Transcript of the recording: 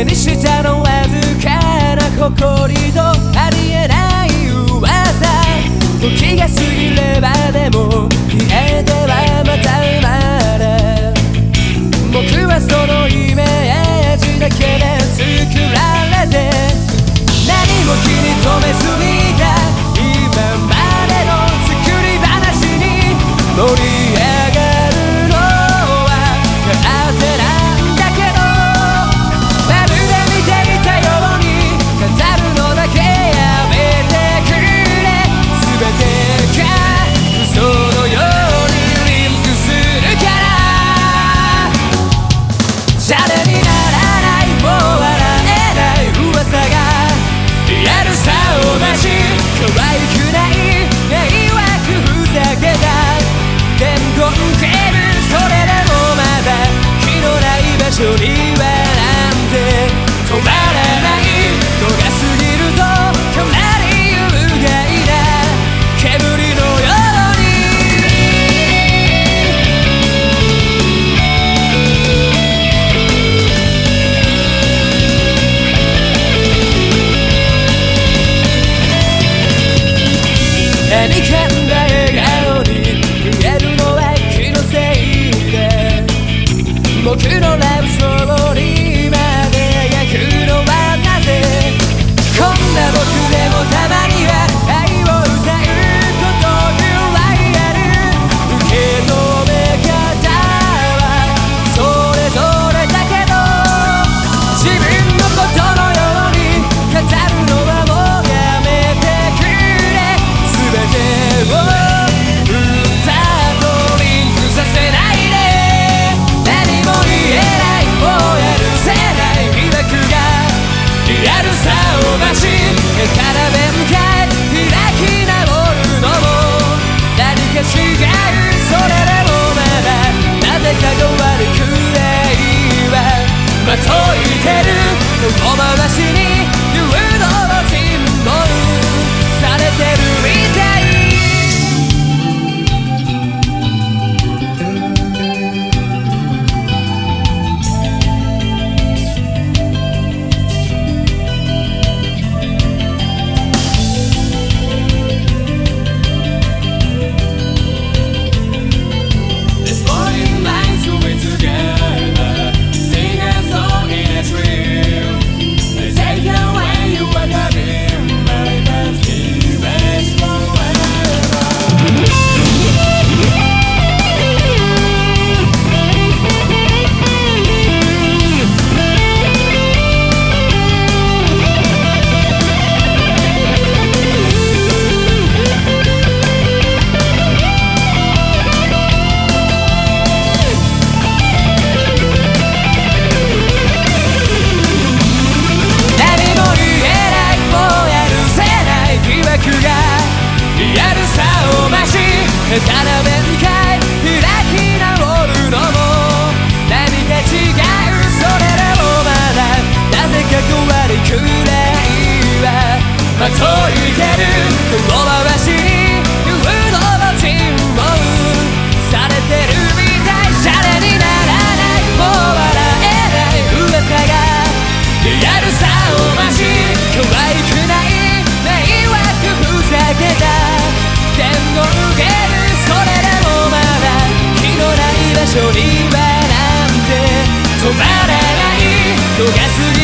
目にしたのわずかな誇りとありえない噂。時が過ぎればでも消えてはまた生まれ。僕はそのイメージだけで作られて。何も気に留めすぎた今までの作り話に乗り緒に処理はなんて止まらない逃す